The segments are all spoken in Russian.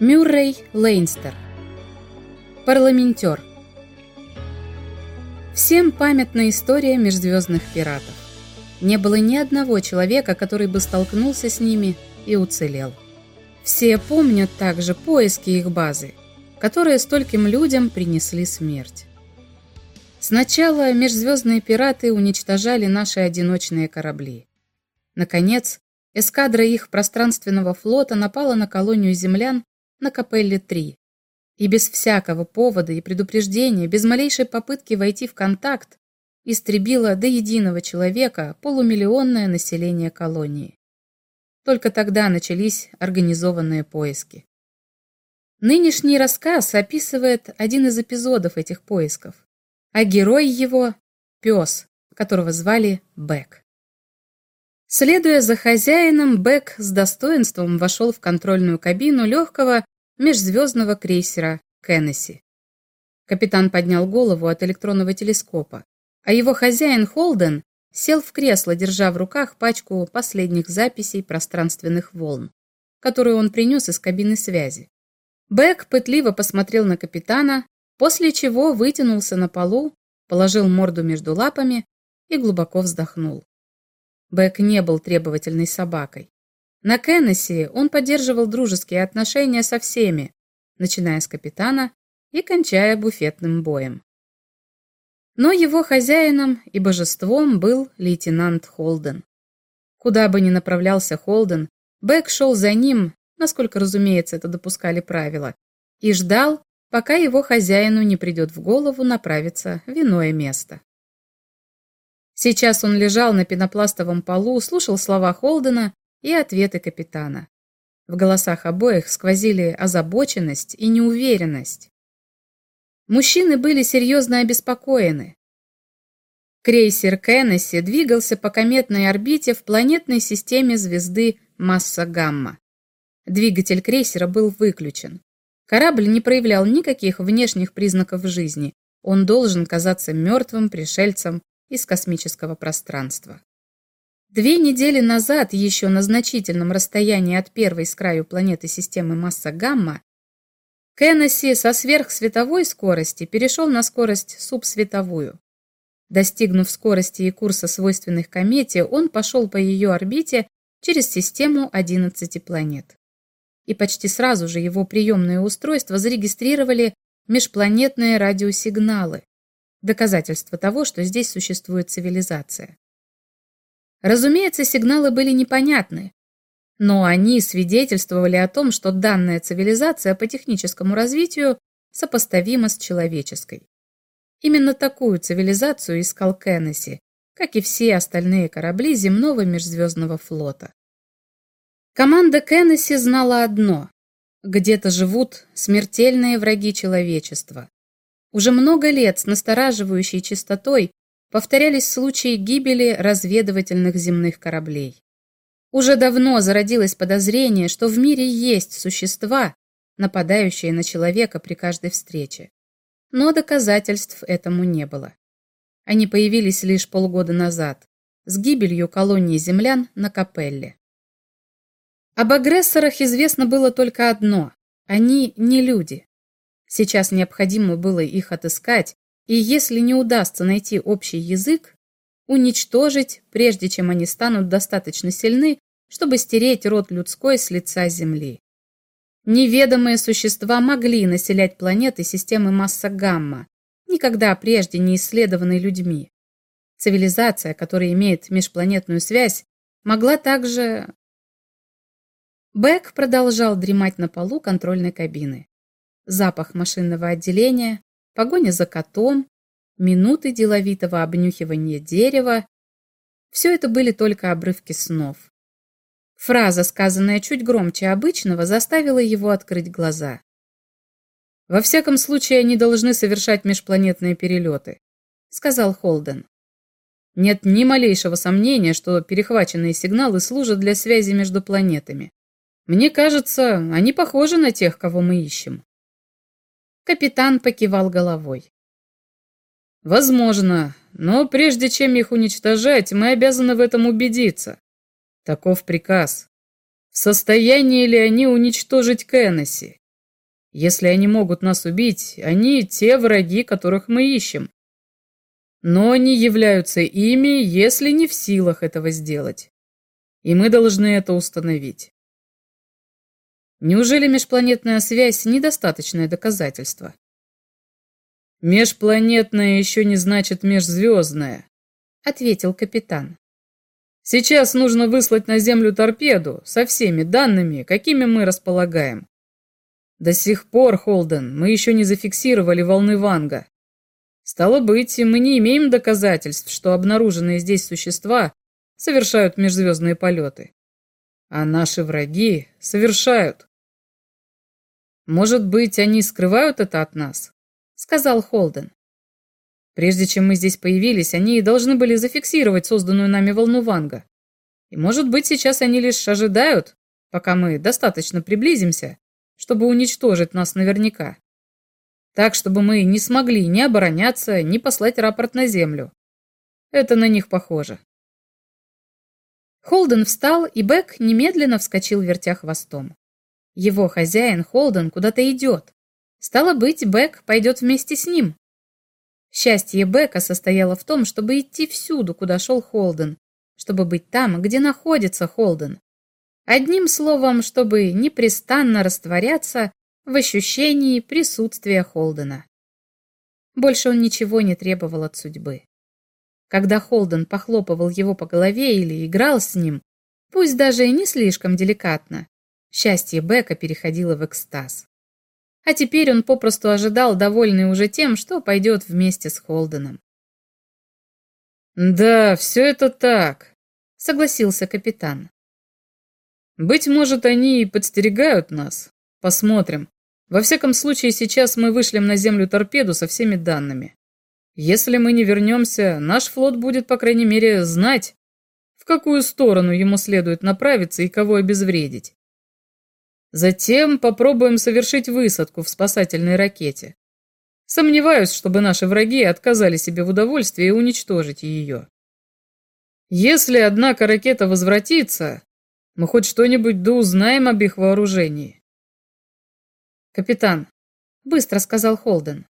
Мюррей Лейнстер Парламентер Всем памятна история межзвездных пиратов. Не было ни одного человека, который бы столкнулся с ними и уцелел. Все помнят также поиски их базы, которые стольким людям принесли смерть. Сначала межзвездные пираты уничтожали наши одиночные корабли. Наконец, эскадра их пространственного флота напала на колонию землян на Капелле-3. И без всякого повода и предупреждения, без малейшей попытки войти в контакт, истребила до единого человека полумиллионное население колонии. Только тогда начались организованные поиски. Нынешний рассказ описывает один из эпизодов этих поисков, а герой его – пес, которого звали Бэк. Следуя за хозяином, Бэк с достоинством вошел в контрольную кабину легкого межзвездного крейсера Кеннесси. Капитан поднял голову от электронного телескопа, а его хозяин Холден сел в кресло, держа в руках пачку последних записей пространственных волн, которую он принес из кабины связи. Бэк пытливо посмотрел на капитана, после чего вытянулся на полу, положил морду между лапами и глубоко вздохнул. Бэк не был требовательной собакой. На Кеннесси он поддерживал дружеские отношения со всеми, начиная с капитана и кончая буфетным боем. Но его хозяином и божеством был лейтенант Холден. Куда бы ни направлялся Холден, Бэк шел за ним, насколько, разумеется, это допускали правила, и ждал, пока его хозяину не придет в голову направиться в иное место. Сейчас он лежал на пенопластовом полу, слушал слова Холдена и ответы капитана. В голосах обоих сквозили озабоченность и неуверенность. Мужчины были серьезно обеспокоены. Крейсер Кеннесси двигался по кометной орбите в планетной системе звезды Масса Гамма. Двигатель крейсера был выключен. Корабль не проявлял никаких внешних признаков жизни. Он должен казаться мертвым пришельцем из космического пространства. Две недели назад, еще на значительном расстоянии от первой с краю планеты системы масса гамма, Кеннесси со сверхсветовой скорости перешел на скорость субсветовую. Достигнув скорости и курса свойственных комете, он пошел по ее орбите через систему 11 планет. И почти сразу же его приемные устройства зарегистрировали межпланетные радиосигналы, доказательство того, что здесь существует цивилизация. Разумеется, сигналы были непонятны, но они свидетельствовали о том, что данная цивилизация по техническому развитию сопоставима с человеческой. Именно такую цивилизацию искал Кеннесси, как и все остальные корабли земного межзвездного флота. Команда Кеннесси знала одно – где-то живут смертельные враги человечества. Уже много лет с настораживающей частотой повторялись случаи гибели разведывательных земных кораблей. Уже давно зародилось подозрение, что в мире есть существа, нападающие на человека при каждой встрече. Но доказательств этому не было. Они появились лишь полгода назад, с гибелью колонии землян на Капелле. Об агрессорах известно было только одно – они не люди. Сейчас необходимо было их отыскать и если не удастся найти общий язык, уничтожить, прежде чем они станут достаточно сильны, чтобы стереть род людской с лица Земли. Неведомые существа могли населять планеты системы масса гамма, никогда прежде не исследованные людьми. Цивилизация, которая имеет межпланетную связь, могла также... Бэк продолжал дремать на полу контрольной кабины. Запах машинного отделения, погоня за котом, минуты деловитого обнюхивания дерева. Все это были только обрывки снов. Фраза, сказанная чуть громче обычного, заставила его открыть глаза. «Во всяком случае, они должны совершать межпланетные перелеты», — сказал Холден. «Нет ни малейшего сомнения, что перехваченные сигналы служат для связи между планетами. Мне кажется, они похожи на тех, кого мы ищем». Капитан покивал головой. Возможно, но прежде чем их уничтожать, мы обязаны в этом убедиться. Таков приказ. В состоянии ли они уничтожить Кеннесси? Если они могут нас убить, они те враги, которых мы ищем. Но они являются ими, если не в силах этого сделать. И мы должны это установить. Неужели межпланетная связь – недостаточное доказательство? «Межпланетная еще не значит межзвездная», — ответил капитан. «Сейчас нужно выслать на Землю торпеду со всеми данными, какими мы располагаем. До сих пор, Холден, мы еще не зафиксировали волны Ванга. Стало быть, мы не имеем доказательств, что обнаруженные здесь существа совершают межзвездные полеты. А наши враги совершают. Может быть, они скрывают это от нас? сказал Холден. Прежде чем мы здесь появились, они должны были зафиксировать созданную нами волну Ванга. И, может быть, сейчас они лишь ожидают, пока мы достаточно приблизимся, чтобы уничтожить нас наверняка. Так, чтобы мы не смогли ни обороняться, ни послать рапорт на землю. Это на них похоже. Холден встал, и Бэк немедленно вскочил, вертя хвостом. Его хозяин Холден куда-то идет. Стало быть, Бек пойдет вместе с ним. Счастье Бека состояло в том, чтобы идти всюду, куда шел Холден, чтобы быть там, где находится Холден. Одним словом, чтобы непрестанно растворяться в ощущении присутствия Холдена. Больше он ничего не требовал от судьбы. Когда Холден похлопывал его по голове или играл с ним, пусть даже и не слишком деликатно, счастье Бека переходило в экстаз. А теперь он попросту ожидал, довольный уже тем, что пойдет вместе с Холденом. «Да, все это так», — согласился капитан. «Быть может, они и подстерегают нас. Посмотрим. Во всяком случае, сейчас мы вышлем на Землю торпеду со всеми данными. Если мы не вернемся, наш флот будет, по крайней мере, знать, в какую сторону ему следует направиться и кого обезвредить. Затем попробуем совершить высадку в спасательной ракете. Сомневаюсь, чтобы наши враги отказали себе в удовольствии уничтожить ее. Если, однако, ракета возвратится, мы хоть что-нибудь да узнаем об их вооружении. Капитан, быстро сказал Холден.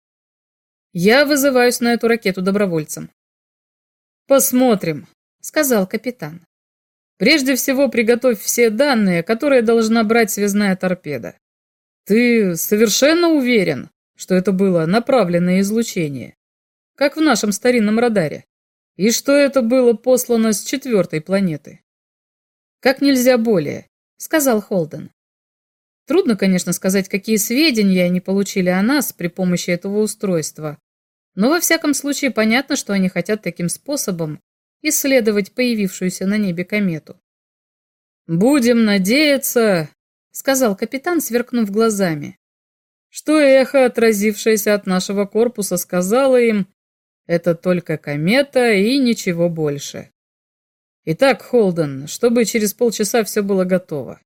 Я вызываюсь на эту ракету добровольцем. Посмотрим, сказал капитан. Прежде всего приготовь все данные, которые должна брать связная торпеда. Ты совершенно уверен, что это было направленное излучение, как в нашем старинном радаре, и что это было послано с четвертой планеты? Как нельзя более, сказал Холден. Трудно, конечно, сказать, какие сведения они получили о нас при помощи этого устройства, но во всяком случае понятно, что они хотят таким способом исследовать появившуюся на небе комету. «Будем надеяться», — сказал капитан, сверкнув глазами, что эхо, отразившееся от нашего корпуса, сказало им, это только комета и ничего больше. Итак, Холден, чтобы через полчаса все было готово.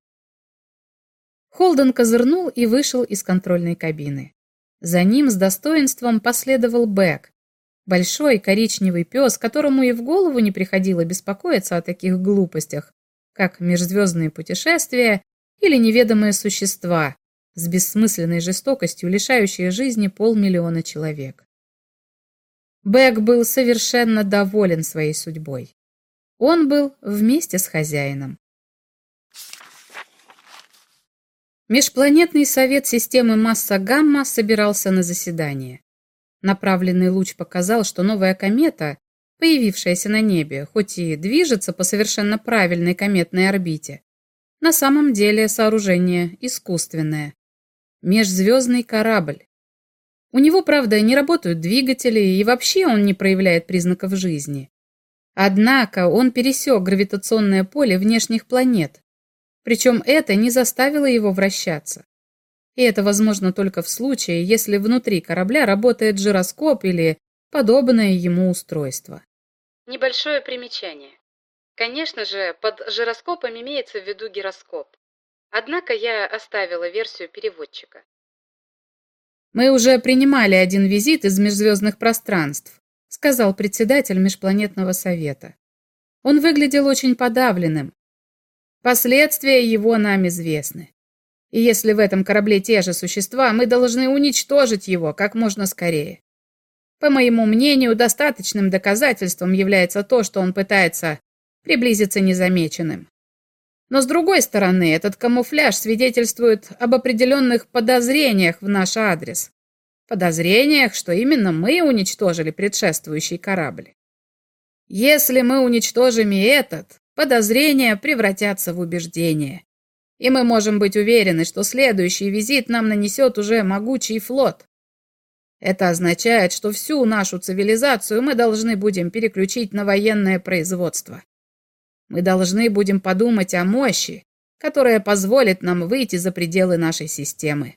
Холден козырнул и вышел из контрольной кабины. За ним с достоинством последовал Бэк, Большой коричневый пес, которому и в голову не приходило беспокоиться о таких глупостях, как межзвездные путешествия или неведомые существа, с бессмысленной жестокостью лишающие жизни полмиллиона человек. Бэк был совершенно доволен своей судьбой. Он был вместе с хозяином. Межпланетный совет системы масса-гамма собирался на заседание. Направленный луч показал, что новая комета, появившаяся на небе, хоть и движется по совершенно правильной кометной орбите, на самом деле сооружение искусственное. Межзвездный корабль. У него, правда, не работают двигатели, и вообще он не проявляет признаков жизни. Однако он пересек гравитационное поле внешних планет, причем это не заставило его вращаться. И это возможно только в случае, если внутри корабля работает жироскоп или подобное ему устройство. Небольшое примечание. Конечно же, под жироскопом имеется в виду гироскоп. Однако я оставила версию переводчика. «Мы уже принимали один визит из межзвездных пространств», сказал председатель Межпланетного совета. Он выглядел очень подавленным. Последствия его нам известны. И если в этом корабле те же существа, мы должны уничтожить его как можно скорее. По моему мнению, достаточным доказательством является то, что он пытается приблизиться незамеченным. Но с другой стороны, этот камуфляж свидетельствует об определенных подозрениях в наш адрес. Подозрениях, что именно мы уничтожили предшествующий корабль. Если мы уничтожим и этот, подозрения превратятся в убеждение. И мы можем быть уверены, что следующий визит нам нанесет уже могучий флот. Это означает, что всю нашу цивилизацию мы должны будем переключить на военное производство. Мы должны будем подумать о мощи, которая позволит нам выйти за пределы нашей системы.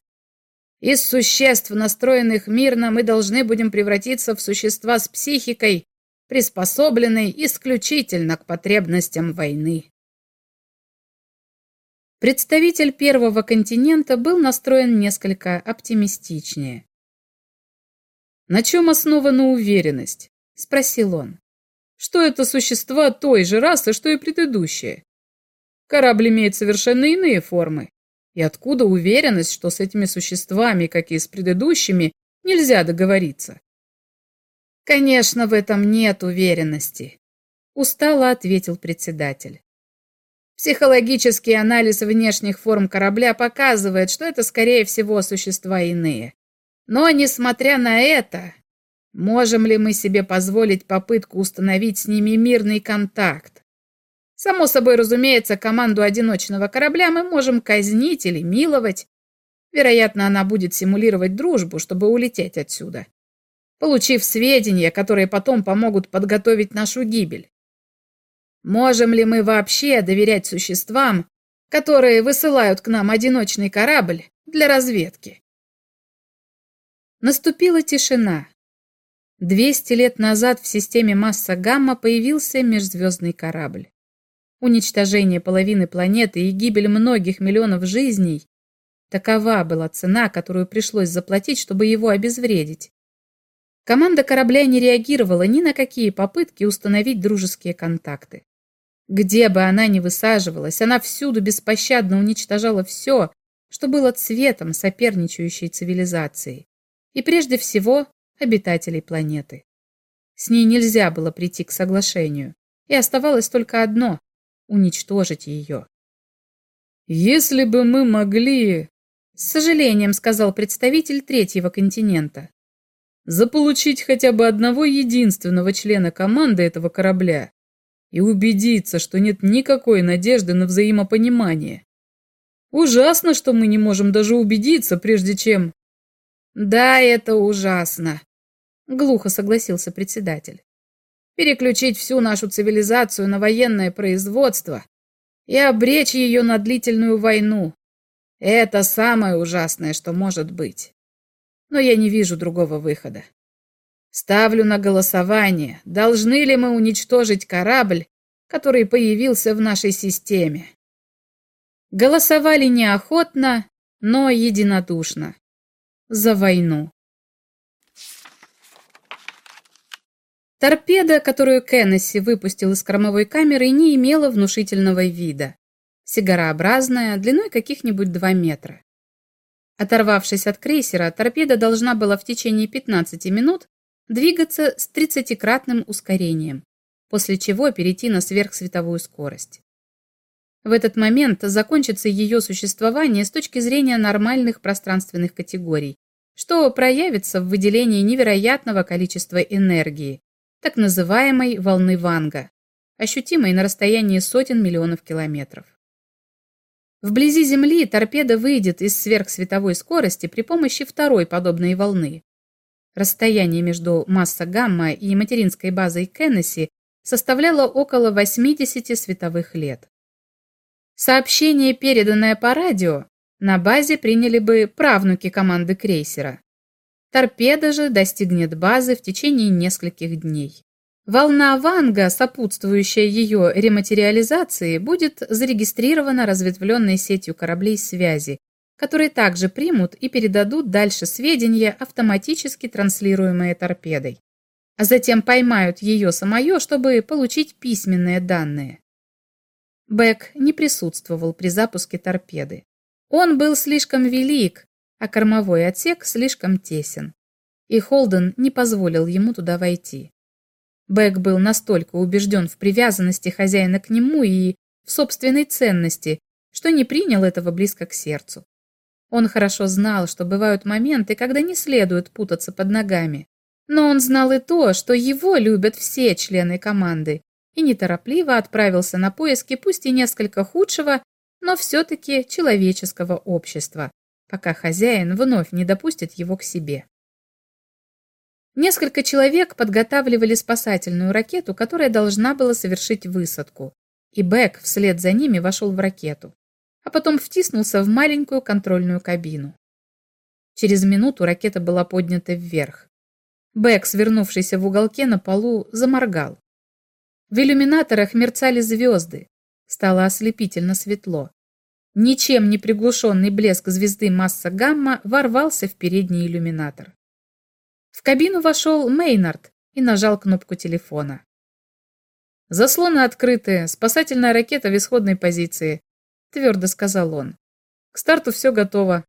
Из существ, настроенных мирно, мы должны будем превратиться в существа с психикой, приспособленной исключительно к потребностям войны. Представитель первого континента был настроен несколько оптимистичнее. «На чем основана уверенность?» – спросил он что это существа той же расы, что и предыдущие. Корабль имеет совершенно иные формы. И откуда уверенность, что с этими существами, как и с предыдущими, нельзя договориться? Конечно, в этом нет уверенности, устало ответил председатель. Психологический анализ внешних форм корабля показывает, что это, скорее всего, существа иные. Но, несмотря на это, Можем ли мы себе позволить попытку установить с ними мирный контакт? Само собой разумеется, команду одиночного корабля мы можем казнить или миловать. Вероятно, она будет симулировать дружбу, чтобы улететь отсюда, получив сведения, которые потом помогут подготовить нашу гибель. Можем ли мы вообще доверять существам, которые высылают к нам одиночный корабль для разведки? Наступила тишина. 200 лет назад в системе масса-гамма появился межзвездный корабль. Уничтожение половины планеты и гибель многих миллионов жизней – такова была цена, которую пришлось заплатить, чтобы его обезвредить. Команда корабля не реагировала ни на какие попытки установить дружеские контакты. Где бы она ни высаживалась, она всюду беспощадно уничтожала все, что было цветом соперничающей цивилизации. И прежде всего обитателей планеты. С ней нельзя было прийти к соглашению, и оставалось только одно — уничтожить ее. «Если бы мы могли...» — с сожалением сказал представитель третьего континента. «Заполучить хотя бы одного единственного члена команды этого корабля и убедиться, что нет никакой надежды на взаимопонимание. Ужасно, что мы не можем даже убедиться, прежде чем...» «Да, это ужасно», — глухо согласился председатель. «Переключить всю нашу цивилизацию на военное производство и обречь ее на длительную войну. Это самое ужасное, что может быть. Но я не вижу другого выхода. Ставлю на голосование, должны ли мы уничтожить корабль, который появился в нашей системе. Голосовали неохотно, но единодушно за войну. Торпеда, которую Кеннесси выпустил из кормовой камеры, не имела внушительного вида. Сигарообразная, длиной каких-нибудь 2 метра. Оторвавшись от крейсера, торпеда должна была в течение 15 минут двигаться с 30-кратным ускорением, после чего перейти на сверхсветовую скорость. В этот момент закончится ее существование с точки зрения нормальных пространственных категорий, что проявится в выделении невероятного количества энергии, так называемой волны Ванга, ощутимой на расстоянии сотен миллионов километров. Вблизи Земли торпеда выйдет из сверхсветовой скорости при помощи второй подобной волны. Расстояние между масса гамма и материнской базой Кеннесси составляло около 80 световых лет. Сообщение, переданное по радио, на базе приняли бы правнуки команды крейсера. Торпеда же достигнет базы в течение нескольких дней. Волна Ванга, сопутствующая ее рематериализации, будет зарегистрирована разветвленной сетью кораблей связи, которые также примут и передадут дальше сведения, автоматически транслируемые торпедой, а затем поймают ее самое, чтобы получить письменные данные. Бэк не присутствовал при запуске торпеды. Он был слишком велик, а кормовой отсек слишком тесен. И Холден не позволил ему туда войти. Бэк был настолько убежден в привязанности хозяина к нему и в собственной ценности, что не принял этого близко к сердцу. Он хорошо знал, что бывают моменты, когда не следует путаться под ногами. Но он знал и то, что его любят все члены команды, и неторопливо отправился на поиски пусть и несколько худшего, но все-таки человеческого общества, пока хозяин вновь не допустит его к себе. Несколько человек подготавливали спасательную ракету, которая должна была совершить высадку, и Бэк вслед за ними вошел в ракету, а потом втиснулся в маленькую контрольную кабину. Через минуту ракета была поднята вверх. Бэк, свернувшийся в уголке на полу, заморгал. В иллюминаторах мерцали звезды. Стало ослепительно светло. Ничем не приглушенный блеск звезды масса гамма ворвался в передний иллюминатор. В кабину вошел Мейнард и нажал кнопку телефона. «Заслоны открыты, спасательная ракета в исходной позиции», — твердо сказал он. «К старту все готово».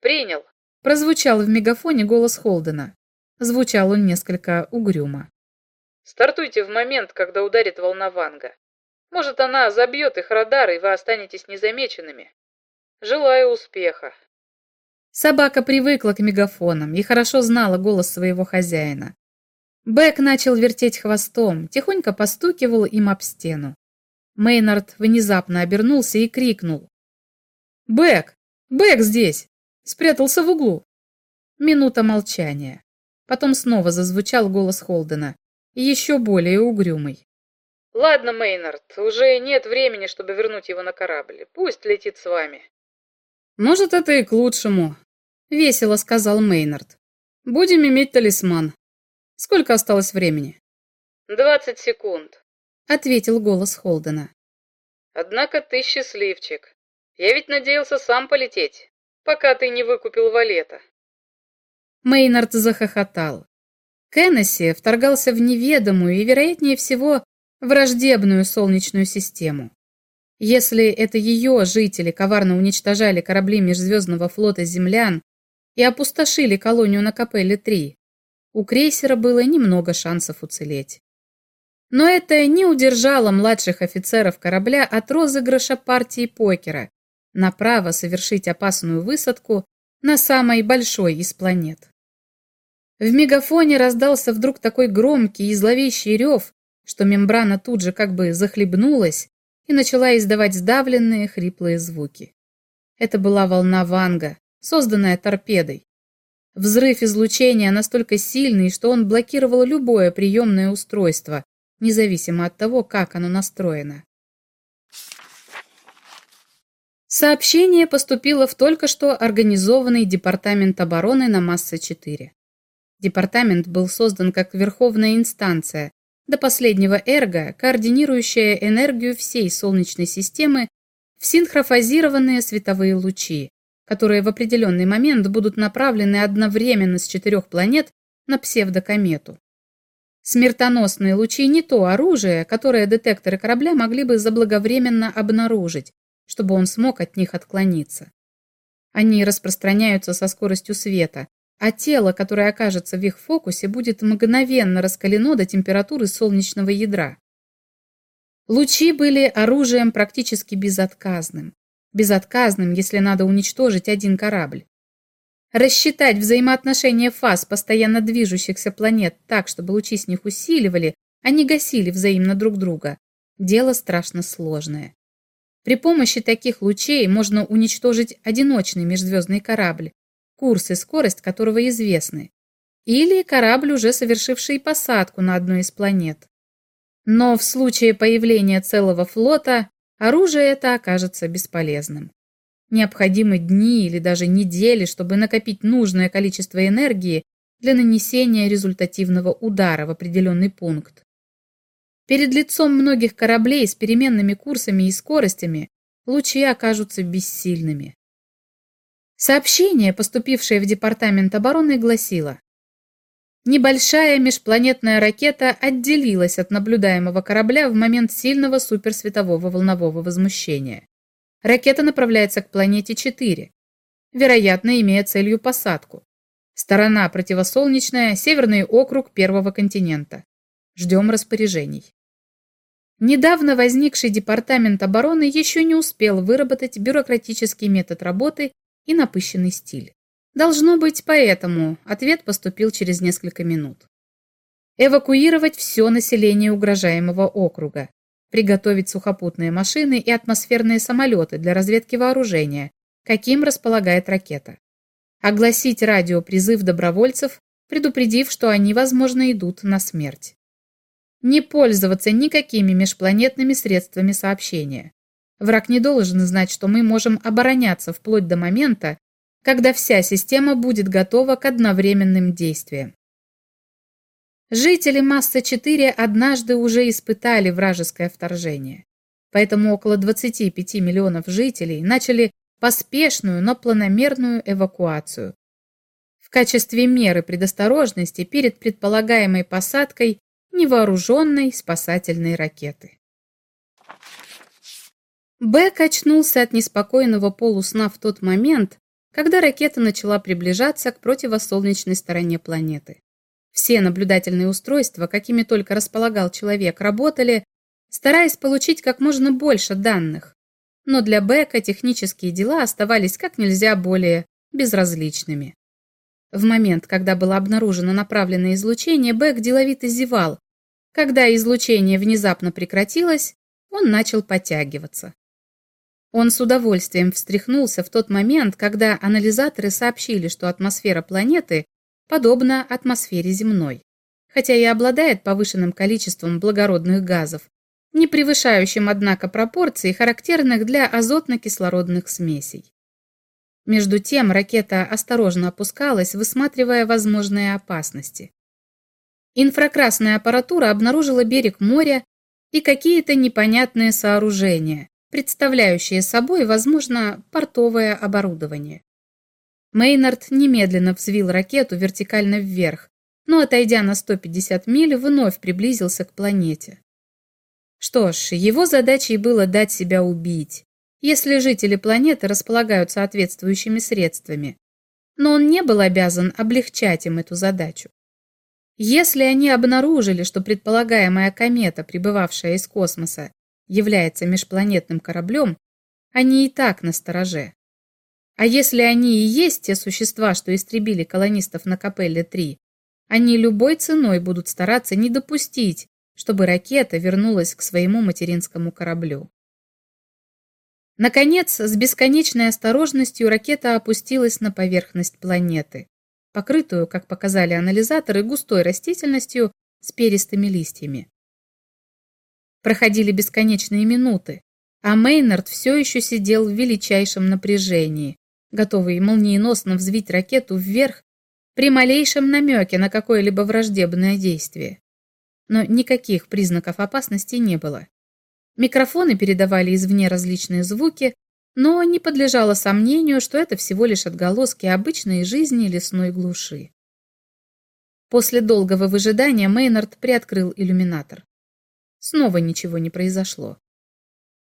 «Принял», — прозвучал в мегафоне голос Холдена. Звучал он несколько угрюмо. «Стартуйте в момент, когда ударит волна Ванга. Может, она забьет их радар, и вы останетесь незамеченными. Желаю успеха». Собака привыкла к мегафонам и хорошо знала голос своего хозяина. Бэк начал вертеть хвостом, тихонько постукивал им об стену. Мейнард внезапно обернулся и крикнул. «Бэк! Бэк здесь!» Спрятался в углу. Минута молчания. Потом снова зазвучал голос Холдена, еще более угрюмый. «Ладно, Мейнард, уже нет времени, чтобы вернуть его на корабль. Пусть летит с вами». «Может, это и к лучшему», — весело сказал Мейнард. «Будем иметь талисман. Сколько осталось времени?» «Двадцать секунд», — ответил голос Холдена. «Однако ты счастливчик. Я ведь надеялся сам полететь, пока ты не выкупил валета». Мейнард захохотал. Кеннесси вторгался в неведомую и, вероятнее всего, враждебную Солнечную систему. Если это ее жители коварно уничтожали корабли Межзвездного флота землян и опустошили колонию на Капелле-3, у крейсера было немного шансов уцелеть. Но это не удержало младших офицеров корабля от розыгрыша партии покера на право совершить опасную высадку на самой большой из планет. В мегафоне раздался вдруг такой громкий и зловещий рев, что мембрана тут же как бы захлебнулась и начала издавать сдавленные хриплые звуки. Это была волна Ванга, созданная торпедой. Взрыв излучения настолько сильный, что он блокировал любое приемное устройство, независимо от того, как оно настроено. Сообщение поступило в только что организованный Департамент обороны на Масса-4. Департамент был создан как верховная инстанция, до последнего эрго, координирующая энергию всей Солнечной системы в синхрофазированные световые лучи, которые в определенный момент будут направлены одновременно с четырех планет на псевдокомету. Смертоносные лучи не то оружие, которое детекторы корабля могли бы заблаговременно обнаружить, чтобы он смог от них отклониться. Они распространяются со скоростью света, а тело, которое окажется в их фокусе, будет мгновенно раскалено до температуры солнечного ядра. Лучи были оружием практически безотказным. Безотказным, если надо уничтожить один корабль. Рассчитать взаимоотношения фаз постоянно движущихся планет так, чтобы лучи с них усиливали, а не гасили взаимно друг друга, дело страшно сложное. При помощи таких лучей можно уничтожить одиночный межзвездный корабль, курс и скорость которого известны, или корабль, уже совершивший посадку на одной из планет. Но в случае появления целого флота оружие это окажется бесполезным. Необходимы дни или даже недели, чтобы накопить нужное количество энергии для нанесения результативного удара в определенный пункт. Перед лицом многих кораблей с переменными курсами и скоростями лучи окажутся бессильными. Сообщение, поступившее в Департамент обороны, гласило Небольшая межпланетная ракета отделилась от наблюдаемого корабля в момент сильного суперсветового волнового возмущения. Ракета направляется к планете 4, вероятно, имея целью посадку. Сторона противосолнечная, северный округ первого континента. Ждем распоряжений. Недавно возникший Департамент обороны еще не успел выработать бюрократический метод работы и напыщенный стиль. Должно быть, поэтому ответ поступил через несколько минут. Эвакуировать все население угрожаемого округа, приготовить сухопутные машины и атмосферные самолеты для разведки вооружения, каким располагает ракета. Огласить радиопризыв добровольцев, предупредив, что они, возможно, идут на смерть. Не пользоваться никакими межпланетными средствами сообщения. Враг не должен знать, что мы можем обороняться вплоть до момента, когда вся система будет готова к одновременным действиям. Жители Масса-4 однажды уже испытали вражеское вторжение, поэтому около 25 миллионов жителей начали поспешную, но планомерную эвакуацию. В качестве меры предосторожности перед предполагаемой посадкой невооруженной спасательной ракеты. Бэк очнулся от неспокойного полусна в тот момент, когда ракета начала приближаться к противосолнечной стороне планеты. Все наблюдательные устройства, какими только располагал человек, работали, стараясь получить как можно больше данных. Но для Бека технические дела оставались как нельзя более безразличными. В момент, когда было обнаружено направленное излучение, Бек деловито зевал. Когда излучение внезапно прекратилось, он начал подтягиваться. Он с удовольствием встряхнулся в тот момент, когда анализаторы сообщили, что атмосфера планеты подобна атмосфере земной, хотя и обладает повышенным количеством благородных газов, не превышающим, однако, пропорций, характерных для азотно-кислородных смесей. Между тем ракета осторожно опускалась, высматривая возможные опасности. Инфракрасная аппаратура обнаружила берег моря и какие-то непонятные сооружения, представляющие собой, возможно, портовое оборудование. Мейнард немедленно взвил ракету вертикально вверх, но, отойдя на 150 миль, вновь приблизился к планете. Что ж, его задачей было дать себя убить, если жители планеты располагают соответствующими средствами. Но он не был обязан облегчать им эту задачу. Если они обнаружили, что предполагаемая комета, прибывавшая из космоса, является межпланетным кораблем, они и так на стороже. А если они и есть те существа, что истребили колонистов на Капелле-3, они любой ценой будут стараться не допустить, чтобы ракета вернулась к своему материнскому кораблю. Наконец, с бесконечной осторожностью ракета опустилась на поверхность планеты, покрытую, как показали анализаторы, густой растительностью с перистыми листьями. Проходили бесконечные минуты, а Мейнард все еще сидел в величайшем напряжении, готовый молниеносно взвить ракету вверх при малейшем намеке на какое-либо враждебное действие. Но никаких признаков опасности не было. Микрофоны передавали извне различные звуки, но не подлежало сомнению, что это всего лишь отголоски обычной жизни лесной глуши. После долгого выжидания Мейнард приоткрыл иллюминатор. Снова ничего не произошло.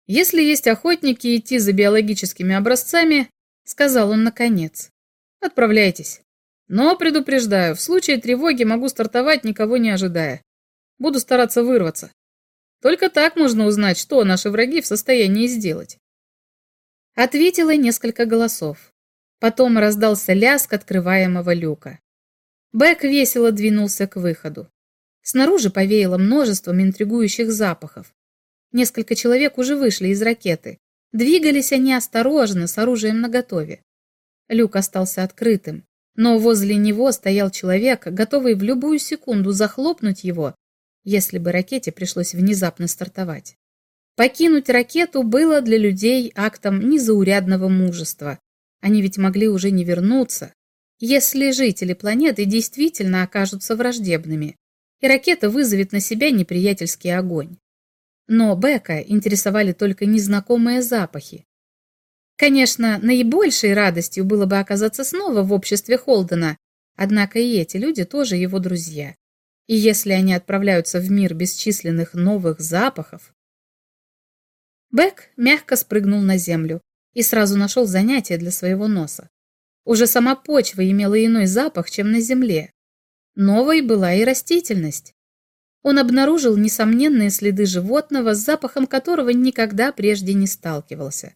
«Если есть охотники идти за биологическими образцами, — сказал он наконец, — отправляйтесь. Но предупреждаю, в случае тревоги могу стартовать, никого не ожидая. Буду стараться вырваться. Только так можно узнать, что наши враги в состоянии сделать». Ответило несколько голосов. Потом раздался лязг открываемого люка. Бэк весело двинулся к выходу. Снаружи повеяло множеством интригующих запахов. Несколько человек уже вышли из ракеты. Двигались они осторожно, с оружием наготове. Люк остался открытым, но возле него стоял человек, готовый в любую секунду захлопнуть его, если бы ракете пришлось внезапно стартовать. Покинуть ракету было для людей актом незаурядного мужества. Они ведь могли уже не вернуться, если жители планеты действительно окажутся враждебными и ракета вызовет на себя неприятельский огонь. Но Бека интересовали только незнакомые запахи. Конечно, наибольшей радостью было бы оказаться снова в обществе Холдена, однако и эти люди тоже его друзья. И если они отправляются в мир бесчисленных новых запахов, Бэк мягко спрыгнул на землю и сразу нашел занятие для своего носа. Уже сама почва имела иной запах, чем на земле. Новой была и растительность. Он обнаружил несомненные следы животного, с запахом которого никогда прежде не сталкивался.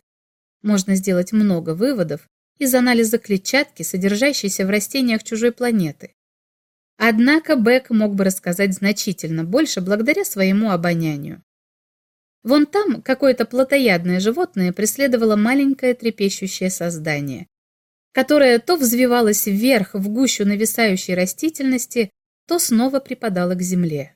Можно сделать много выводов из анализа клетчатки, содержащейся в растениях чужой планеты. Однако Бек мог бы рассказать значительно больше благодаря своему обонянию. Вон там какое-то плотоядное животное преследовало маленькое трепещущее создание, которое то взвивалось вверх в гущу нависающей растительности, то снова припадало к земле.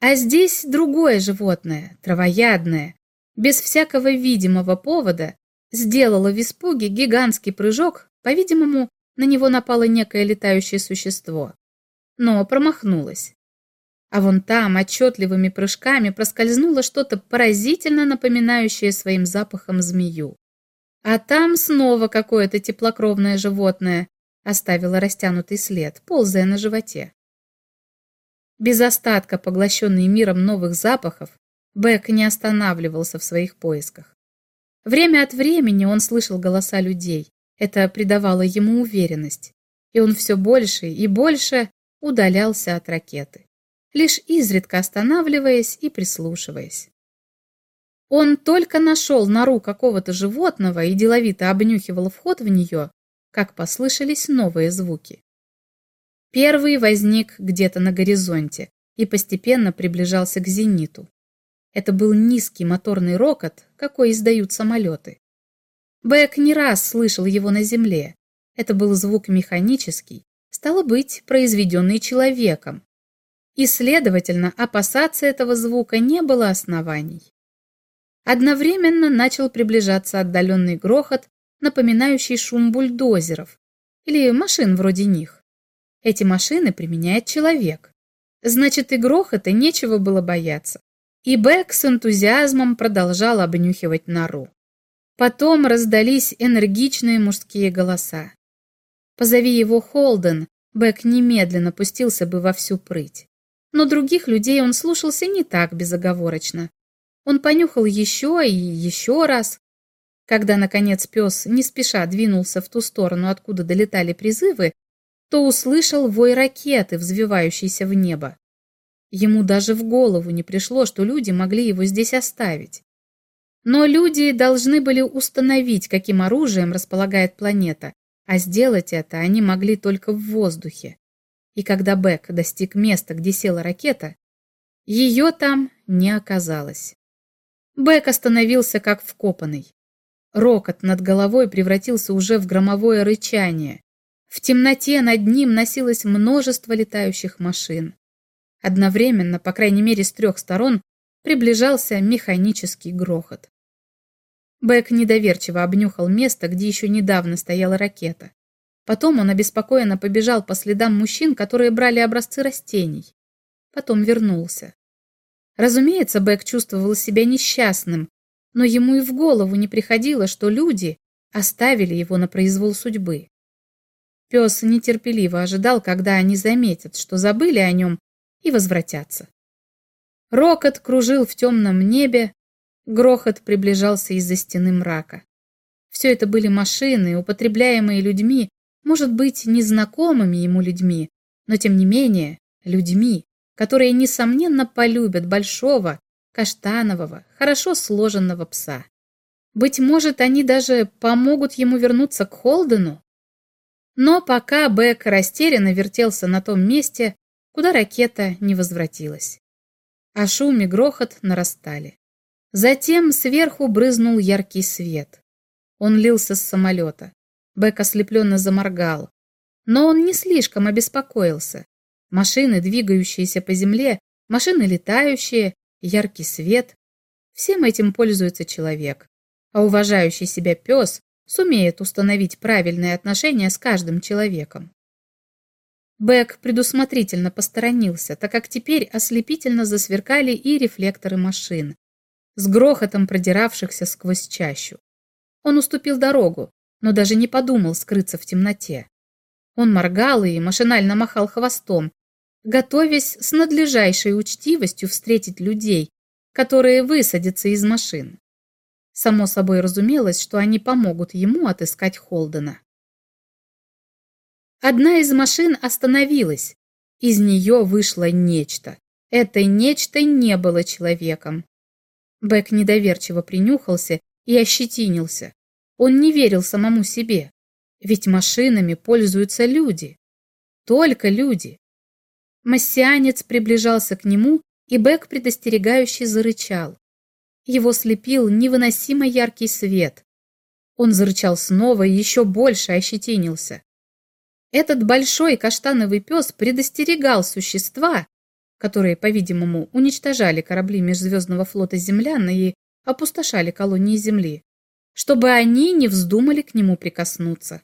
А здесь другое животное, травоядное, без всякого видимого повода, сделало в испуге гигантский прыжок, по-видимому, на него напало некое летающее существо, но промахнулось. А вон там отчетливыми прыжками проскользнуло что-то поразительно напоминающее своим запахом змею. А там снова какое-то теплокровное животное оставило растянутый след, ползая на животе. Без остатка поглощенный миром новых запахов, Бек не останавливался в своих поисках. Время от времени он слышал голоса людей, это придавало ему уверенность, и он все больше и больше удалялся от ракеты, лишь изредка останавливаясь и прислушиваясь. Он только нашел нору какого-то животного и деловито обнюхивал вход в нее, как послышались новые звуки. Первый возник где-то на горизонте и постепенно приближался к зениту. Это был низкий моторный рокот, какой издают самолеты. Бэк не раз слышал его на земле. Это был звук механический, стало быть, произведенный человеком. И, следовательно, опасаться этого звука не было оснований. Одновременно начал приближаться отдаленный грохот, напоминающий шум бульдозеров или машин вроде них. Эти машины применяет человек. Значит, и грохота нечего было бояться. И Бэк с энтузиазмом продолжал обнюхивать нору. Потом раздались энергичные мужские голоса. Позови его Холден, Бэк немедленно пустился бы во всю прыть. Но других людей он слушался не так безоговорочно. Он понюхал еще и еще раз. Когда, наконец, пес не спеша двинулся в ту сторону, откуда долетали призывы, то услышал вой ракеты, взвивающейся в небо. Ему даже в голову не пришло, что люди могли его здесь оставить. Но люди должны были установить, каким оружием располагает планета, а сделать это они могли только в воздухе. И когда Бек достиг места, где села ракета, ее там не оказалось. Бек остановился как вкопанный. Рокот над головой превратился уже в громовое рычание. В темноте над ним носилось множество летающих машин. Одновременно, по крайней мере с трех сторон, приближался механический грохот. Бэк недоверчиво обнюхал место, где еще недавно стояла ракета. Потом он обеспокоенно побежал по следам мужчин, которые брали образцы растений. Потом вернулся. Разумеется, Бэк чувствовал себя несчастным, но ему и в голову не приходило, что люди оставили его на произвол судьбы. Пес нетерпеливо ожидал, когда они заметят, что забыли о нем, и возвратятся. Рокот кружил в темном небе, грохот приближался из-за стены мрака. Все это были машины, употребляемые людьми, может быть, незнакомыми ему людьми, но тем не менее людьми, которые, несомненно, полюбят большого, каштанового, хорошо сложенного пса. Быть может, они даже помогут ему вернуться к Холдену? Но пока Бэк растерянно вертелся на том месте, куда ракета не возвратилась. А шум и грохот нарастали. Затем сверху брызнул яркий свет. Он лился с самолета. Бэк ослепленно заморгал. Но он не слишком обеспокоился. Машины, двигающиеся по земле, машины летающие, яркий свет. Всем этим пользуется человек. А уважающий себя пес сумеет установить правильные отношения с каждым человеком. Бэк предусмотрительно посторонился, так как теперь ослепительно засверкали и рефлекторы машин, с грохотом продиравшихся сквозь чащу. Он уступил дорогу, но даже не подумал скрыться в темноте. Он моргал и машинально махал хвостом, готовясь с надлежащей учтивостью встретить людей, которые высадятся из машин. Само собой разумелось, что они помогут ему отыскать Холдена. Одна из машин остановилась. Из нее вышло нечто. Это нечто не было человеком. Бэк недоверчиво принюхался и ощетинился. Он не верил самому себе. Ведь машинами пользуются люди. Только люди. Массианец приближался к нему, и Бэк предостерегающе зарычал. Его слепил невыносимо яркий свет. Он зарычал снова и еще больше ощетинился. Этот большой каштановый пес предостерегал существа, которые, по-видимому, уничтожали корабли Межзвездного флота землян и опустошали колонии Земли, чтобы они не вздумали к нему прикоснуться.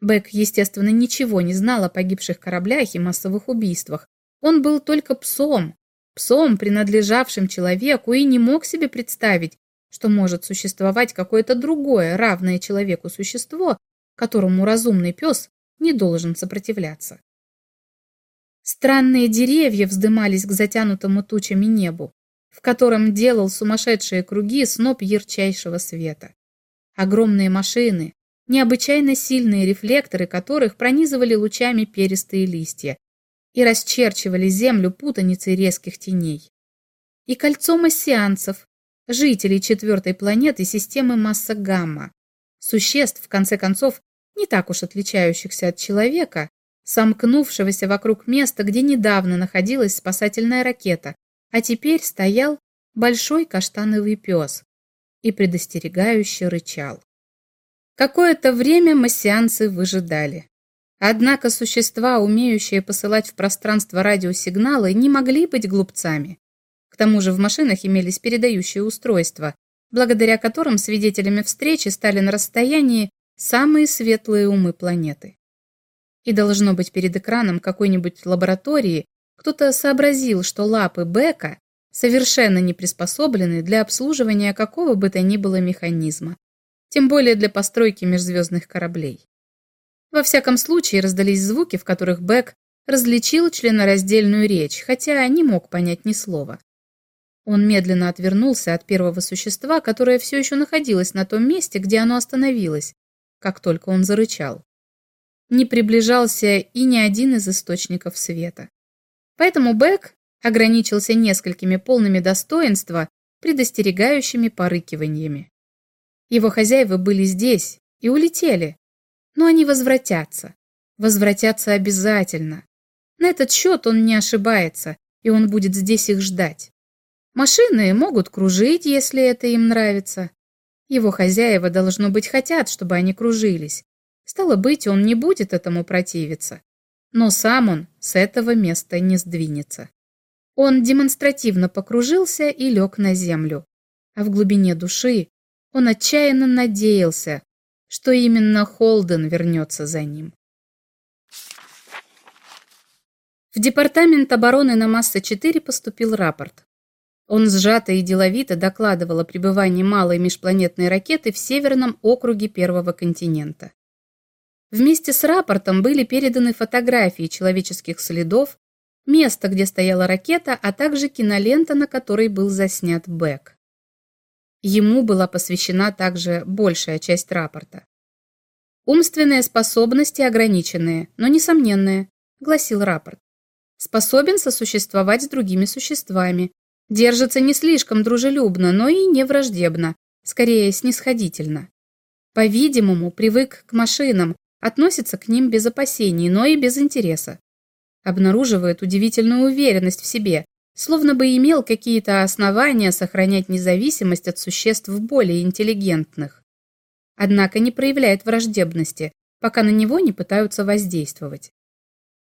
Бэк, естественно, ничего не знал о погибших кораблях и массовых убийствах. Он был только псом, псом, принадлежавшим человеку, и не мог себе представить, что может существовать какое-то другое, равное человеку существо, которому разумный пес не должен сопротивляться. Странные деревья вздымались к затянутому тучами небу, в котором делал сумасшедшие круги сноп ярчайшего света. Огромные машины, необычайно сильные рефлекторы которых пронизывали лучами перистые листья и расчерчивали землю путаницей резких теней. И кольцо массианцев, жителей четвертой планеты системы Масса-Гамма, существ, в конце концов, не так уж отличающихся от человека, сомкнувшегося вокруг места, где недавно находилась спасательная ракета, а теперь стоял большой каштановый пес и предостерегающе рычал. Какое-то время массианцы выжидали. Однако существа, умеющие посылать в пространство радиосигналы, не могли быть глупцами. К тому же в машинах имелись передающие устройства, благодаря которым свидетелями встречи стали на расстоянии самые светлые умы планеты. И должно быть перед экраном какой-нибудь лаборатории кто-то сообразил, что лапы Бека совершенно не приспособлены для обслуживания какого бы то ни было механизма, тем более для постройки межзвездных кораблей. Во всяком случае раздались звуки, в которых Бек различил членораздельную речь, хотя не мог понять ни слова. Он медленно отвернулся от первого существа, которое все еще находилось на том месте, где оно остановилось, как только он зарычал. Не приближался и ни один из источников света. Поэтому Бэк ограничился несколькими полными достоинства, предостерегающими порыкиваниями. Его хозяева были здесь и улетели, но они возвратятся. Возвратятся обязательно. На этот счет он не ошибается, и он будет здесь их ждать. Машины могут кружить, если это им нравится. Его хозяева, должно быть, хотят, чтобы они кружились. Стало быть, он не будет этому противиться. Но сам он с этого места не сдвинется. Он демонстративно покружился и лег на землю. А в глубине души он отчаянно надеялся, что именно Холден вернется за ним. В Департамент обороны на Масса-4 поступил рапорт. Он сжато и деловито докладывал о пребывании малой межпланетной ракеты в северном округе Первого континента. Вместе с рапортом были переданы фотографии человеческих следов, место, где стояла ракета, а также кинолента, на которой был заснят Бэк. Ему была посвящена также большая часть рапорта. «Умственные способности ограниченные, но несомненные», – гласил рапорт. «Способен сосуществовать с другими существами, Держится не слишком дружелюбно, но и не враждебно, скорее снисходительно. По-видимому, привык к машинам, относится к ним без опасений, но и без интереса. Обнаруживает удивительную уверенность в себе, словно бы имел какие-то основания сохранять независимость от существ более интеллигентных. Однако не проявляет враждебности, пока на него не пытаются воздействовать.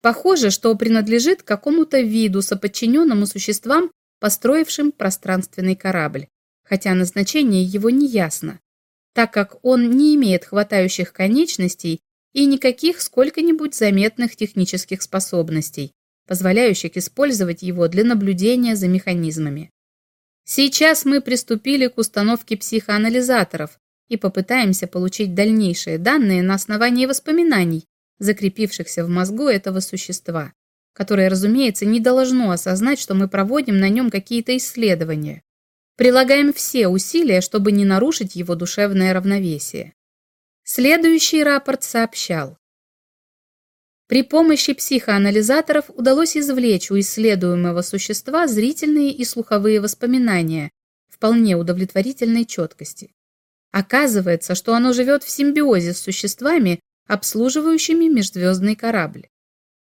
Похоже, что принадлежит какому-то виду, соподчиненному существам построившим пространственный корабль, хотя назначение его не ясно, так как он не имеет хватающих конечностей и никаких сколько-нибудь заметных технических способностей, позволяющих использовать его для наблюдения за механизмами. Сейчас мы приступили к установке психоанализаторов и попытаемся получить дальнейшие данные на основании воспоминаний, закрепившихся в мозгу этого существа которое, разумеется, не должно осознать, что мы проводим на нем какие-то исследования. Прилагаем все усилия, чтобы не нарушить его душевное равновесие. Следующий рапорт сообщал. При помощи психоанализаторов удалось извлечь у исследуемого существа зрительные и слуховые воспоминания вполне удовлетворительной четкости. Оказывается, что оно живет в симбиозе с существами, обслуживающими межзвездный корабль.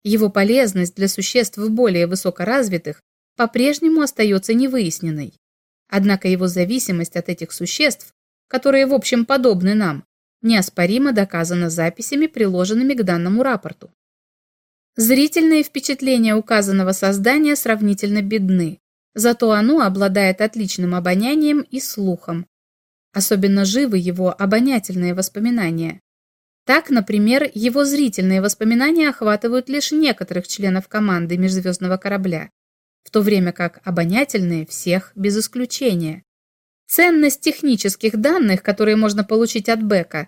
Его полезность для существ более высокоразвитых по-прежнему остается невыясненной. Однако его зависимость от этих существ, которые в общем подобны нам, неоспоримо доказана записями, приложенными к данному рапорту. Зрительные впечатления указанного создания сравнительно бедны, зато оно обладает отличным обонянием и слухом. Особенно живы его обонятельные воспоминания. Так, например, его зрительные воспоминания охватывают лишь некоторых членов команды межзвездного корабля, в то время как обонятельные всех без исключения. Ценность технических данных, которые можно получить от Бека,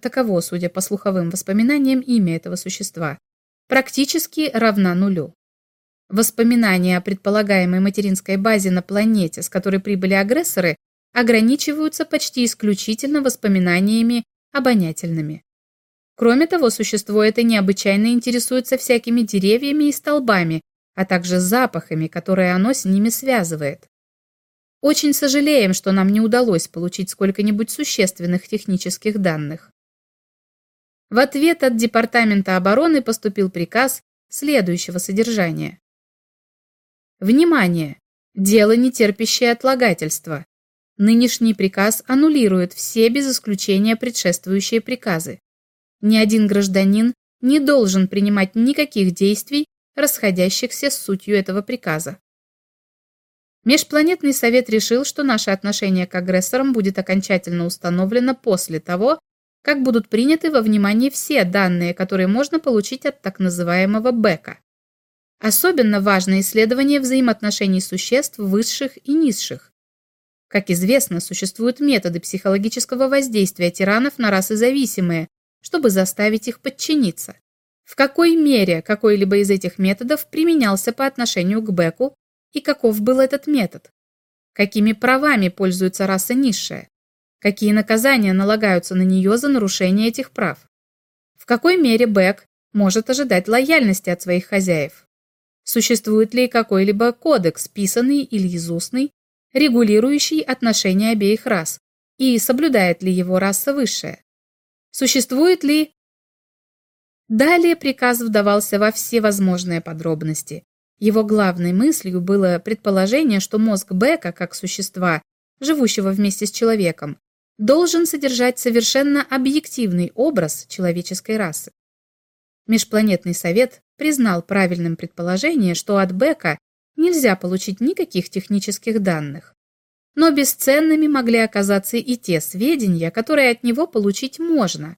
таково, судя по слуховым воспоминаниям, имя этого существа, практически равна нулю. Воспоминания о предполагаемой материнской базе на планете, с которой прибыли агрессоры, ограничиваются почти исключительно воспоминаниями обонятельными. Кроме того, существо это необычайно интересуется всякими деревьями и столбами, а также запахами, которые оно с ними связывает. Очень сожалеем, что нам не удалось получить сколько-нибудь существенных технических данных. В ответ от Департамента обороны поступил приказ следующего содержания. Внимание! Дело, не терпящее отлагательства. Нынешний приказ аннулирует все без исключения предшествующие приказы. Ни один гражданин не должен принимать никаких действий, расходящихся с сутью этого приказа. Межпланетный совет решил, что наше отношение к агрессорам будет окончательно установлено после того, как будут приняты во внимание все данные, которые можно получить от так называемого Бека. Особенно важно исследование взаимоотношений существ высших и низших. Как известно, существуют методы психологического воздействия тиранов на расы зависимые, чтобы заставить их подчиниться. В какой мере какой-либо из этих методов применялся по отношению к Беку и каков был этот метод? Какими правами пользуется раса низшая? Какие наказания налагаются на нее за нарушение этих прав? В какой мере Бэк может ожидать лояльности от своих хозяев? Существует ли какой-либо кодекс, писанный или из устный, регулирующий отношения обеих рас, и соблюдает ли его раса высшая? Существует ли... Далее приказ вдавался во все возможные подробности. Его главной мыслью было предположение, что мозг Бека, как существа, живущего вместе с человеком, должен содержать совершенно объективный образ человеческой расы. Межпланетный совет признал правильным предположение, что от Бека нельзя получить никаких технических данных. Но бесценными могли оказаться и те сведения, которые от него получить можно.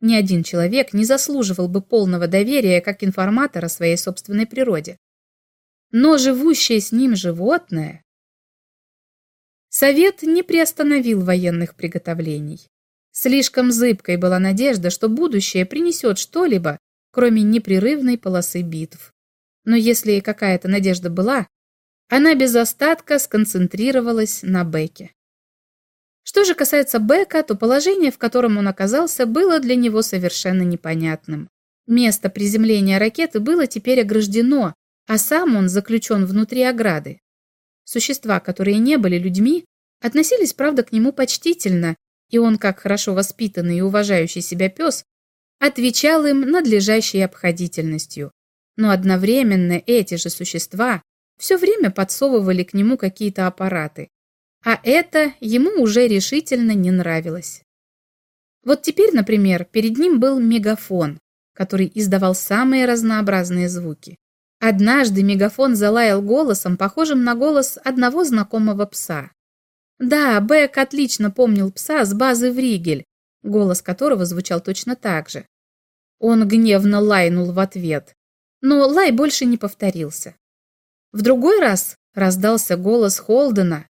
Ни один человек не заслуживал бы полного доверия как информатора своей собственной природе. Но живущее с ним животное Совет не приостановил военных приготовлений. Слишком зыбкой была надежда, что будущее принесет что-либо, кроме непрерывной полосы битв. Но если и какая-то надежда была, она без остатка сконцентрировалась на Беке. Что же касается Бека, то положение, в котором он оказался, было для него совершенно непонятным. Место приземления ракеты было теперь ограждено, а сам он заключен внутри ограды. Существа, которые не были людьми, относились, правда, к нему почтительно, и он, как хорошо воспитанный и уважающий себя пес, отвечал им надлежащей обходительностью. Но одновременно эти же существа все время подсовывали к нему какие-то аппараты, а это ему уже решительно не нравилось. Вот теперь, например, перед ним был мегафон, который издавал самые разнообразные звуки. Однажды мегафон залаял голосом, похожим на голос одного знакомого пса. Да, Бэк отлично помнил пса с базы в Ригель, голос которого звучал точно так же. Он гневно лайнул в ответ, но лай больше не повторился. В другой раз раздался голос Холдена.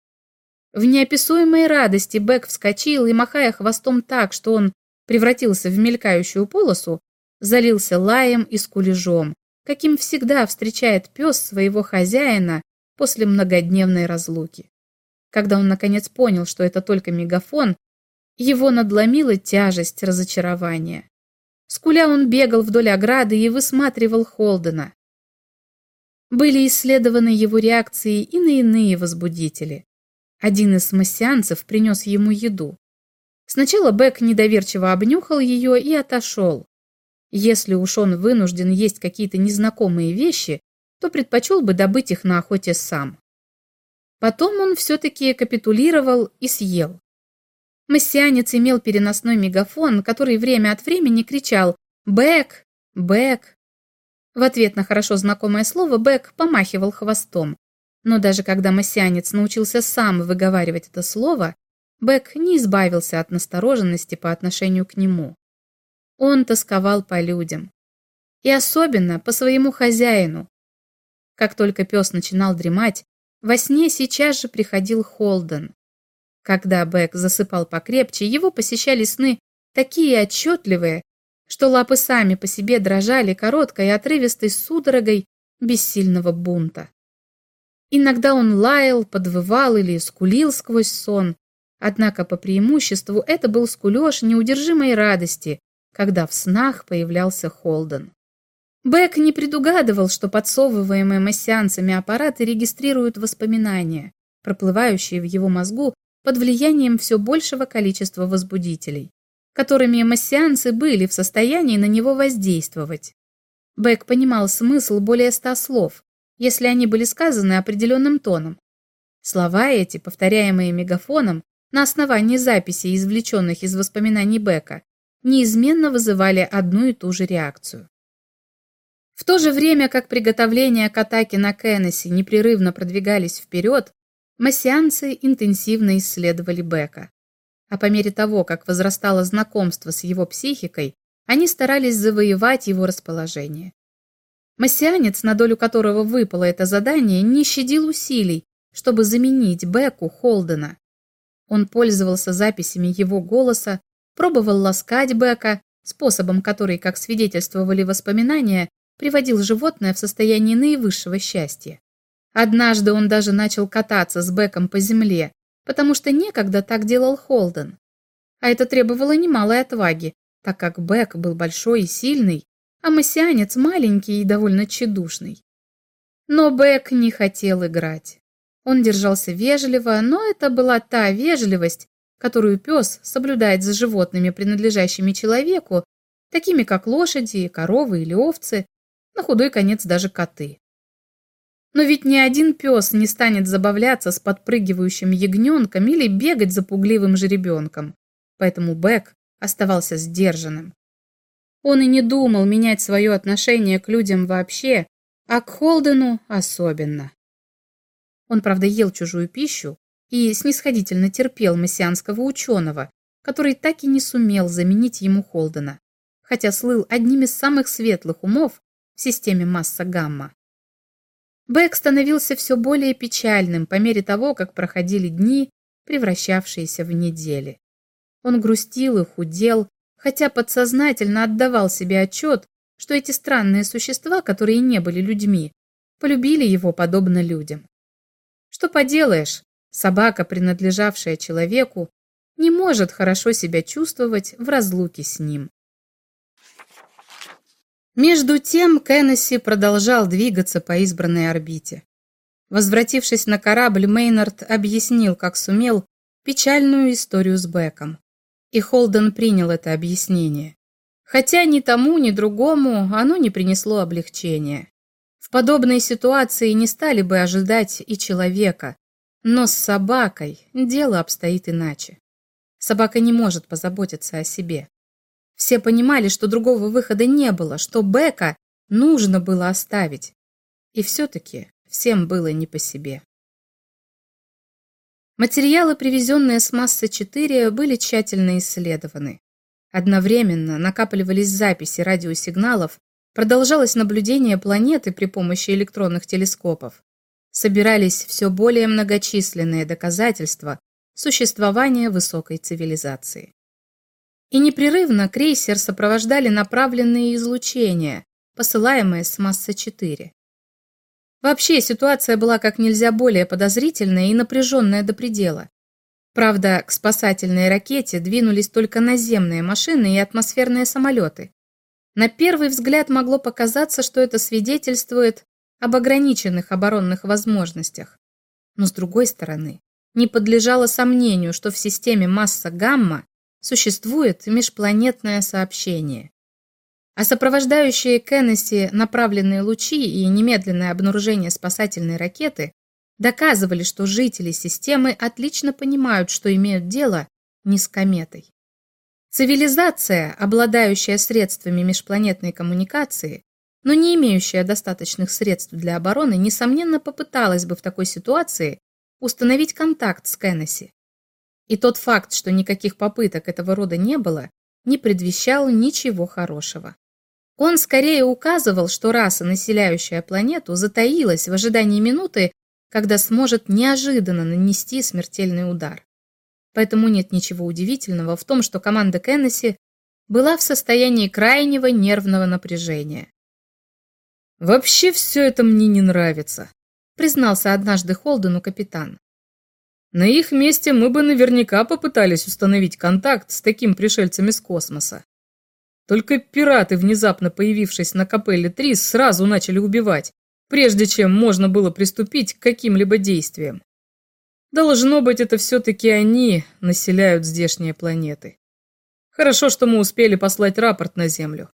В неописуемой радости Бэк вскочил и, махая хвостом так, что он превратился в мелькающую полосу, залился лаем и скулежом, каким всегда встречает пес своего хозяина после многодневной разлуки. Когда он наконец понял, что это только мегафон, его надломила тяжесть разочарования. Скуля он бегал вдоль ограды и высматривал Холдена. Были исследованы его реакции и на иные возбудители. Один из массианцев принес ему еду. Сначала Бэк недоверчиво обнюхал ее и отошел. Если уж он вынужден есть какие-то незнакомые вещи, то предпочел бы добыть их на охоте сам. Потом он все-таки капитулировал и съел. Массианец имел переносной мегафон, который время от времени кричал «Бэк! Бэк!». В ответ на хорошо знакомое слово Бэк помахивал хвостом. Но даже когда массианец научился сам выговаривать это слово, Бэк не избавился от настороженности по отношению к нему. Он тосковал по людям. И особенно по своему хозяину. Как только пес начинал дремать, во сне сейчас же приходил Холден. Когда Бэк засыпал покрепче, его посещали сны такие отчетливые, что лапы сами по себе дрожали короткой и отрывистой судорогой бессильного бунта. Иногда он лаял, подвывал или скулил сквозь сон, однако по преимуществу это был скулеж неудержимой радости, когда в снах появлялся Холден. Бэк не предугадывал, что подсовываемые массианцами аппараты регистрируют воспоминания, проплывающие в его мозгу под влиянием все большего количества возбудителей, которыми массианцы были в состоянии на него воздействовать. Бэк понимал смысл более ста слов, если они были сказаны определенным тоном. Слова эти, повторяемые мегафоном, на основании записей, извлеченных из воспоминаний Бека, неизменно вызывали одну и ту же реакцию. В то же время, как приготовления к атаке на Кеннесси непрерывно продвигались вперед, массианцы интенсивно исследовали Бека. А по мере того, как возрастало знакомство с его психикой, они старались завоевать его расположение. Массианец, на долю которого выпало это задание, не щадил усилий, чтобы заменить Беку Холдена. Он пользовался записями его голоса, пробовал ласкать Бека, способом который, как свидетельствовали воспоминания, приводил животное в состояние наивысшего счастья. Однажды он даже начал кататься с Беком по земле, потому что некогда так делал Холден. А это требовало немалой отваги, так как Бек был большой и сильный, а массианец маленький и довольно тщедушный. Но Бек не хотел играть. Он держался вежливо, но это была та вежливость, которую пес соблюдает за животными, принадлежащими человеку, такими как лошади, коровы или овцы, на худой конец даже коты. Но ведь ни один пес не станет забавляться с подпрыгивающим ягненком или бегать за пугливым жеребенком, поэтому Бэк оставался сдержанным. Он и не думал менять свое отношение к людям вообще, а к Холдену особенно. Он, правда, ел чужую пищу и снисходительно терпел мессианского ученого, который так и не сумел заменить ему Холдена, хотя слыл одним из самых светлых умов в системе масса-гамма. Бэк становился все более печальным по мере того, как проходили дни, превращавшиеся в недели. Он грустил и худел, хотя подсознательно отдавал себе отчет, что эти странные существа, которые не были людьми, полюбили его подобно людям. Что поделаешь, собака, принадлежавшая человеку, не может хорошо себя чувствовать в разлуке с ним. Между тем Кеннесси продолжал двигаться по избранной орбите. Возвратившись на корабль, Мейнард объяснил, как сумел, печальную историю с Беком. И Холден принял это объяснение. Хотя ни тому, ни другому оно не принесло облегчения. В подобной ситуации не стали бы ожидать и человека, но с собакой дело обстоит иначе. Собака не может позаботиться о себе. Все понимали, что другого выхода не было, что Бека нужно было оставить. И все-таки всем было не по себе. Материалы, привезенные с массы 4, были тщательно исследованы. Одновременно накапливались записи радиосигналов, продолжалось наблюдение планеты при помощи электронных телескопов. Собирались все более многочисленные доказательства существования высокой цивилизации и непрерывно крейсер сопровождали направленные излучения, посылаемые с массы 4. Вообще ситуация была как нельзя более подозрительная и напряженная до предела. Правда, к спасательной ракете двинулись только наземные машины и атмосферные самолеты. На первый взгляд могло показаться, что это свидетельствует об ограниченных оборонных возможностях. Но с другой стороны, не подлежало сомнению, что в системе масса гамма существует межпланетное сообщение. А сопровождающие Кеннесси направленные лучи и немедленное обнаружение спасательной ракеты доказывали, что жители системы отлично понимают, что имеют дело не с кометой. Цивилизация, обладающая средствами межпланетной коммуникации, но не имеющая достаточных средств для обороны, несомненно попыталась бы в такой ситуации установить контакт с Кеннесси. И тот факт, что никаких попыток этого рода не было, не предвещал ничего хорошего. Он скорее указывал, что раса, населяющая планету, затаилась в ожидании минуты, когда сможет неожиданно нанести смертельный удар. Поэтому нет ничего удивительного в том, что команда Кеннесси была в состоянии крайнего нервного напряжения. «Вообще все это мне не нравится», — признался однажды Холдену капитан. «На их месте мы бы наверняка попытались установить контакт с таким пришельцами с космоса. Только пираты, внезапно появившись на Капелле-3, сразу начали убивать, прежде чем можно было приступить к каким-либо действиям. Должно быть, это все-таки они населяют здешние планеты. Хорошо, что мы успели послать рапорт на Землю.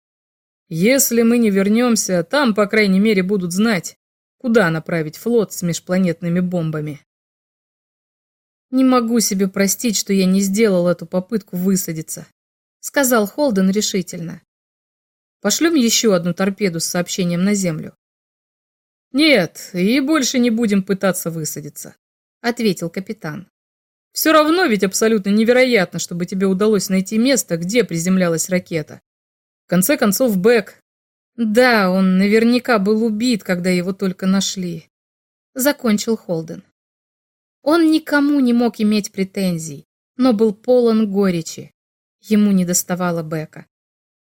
Если мы не вернемся, там, по крайней мере, будут знать, куда направить флот с межпланетными бомбами. Не могу себе простить, что я не сделал эту попытку высадиться, сказал Холден решительно. Пошлем еще одну торпеду с сообщением на Землю. Нет, и больше не будем пытаться высадиться, ответил капитан. Все равно ведь абсолютно невероятно, чтобы тебе удалось найти место, где приземлялась ракета. В конце концов, Бэк... Да, он наверняка был убит, когда его только нашли. Закончил Холден. Он никому не мог иметь претензий, но был полон горечи. Ему не доставало Бека.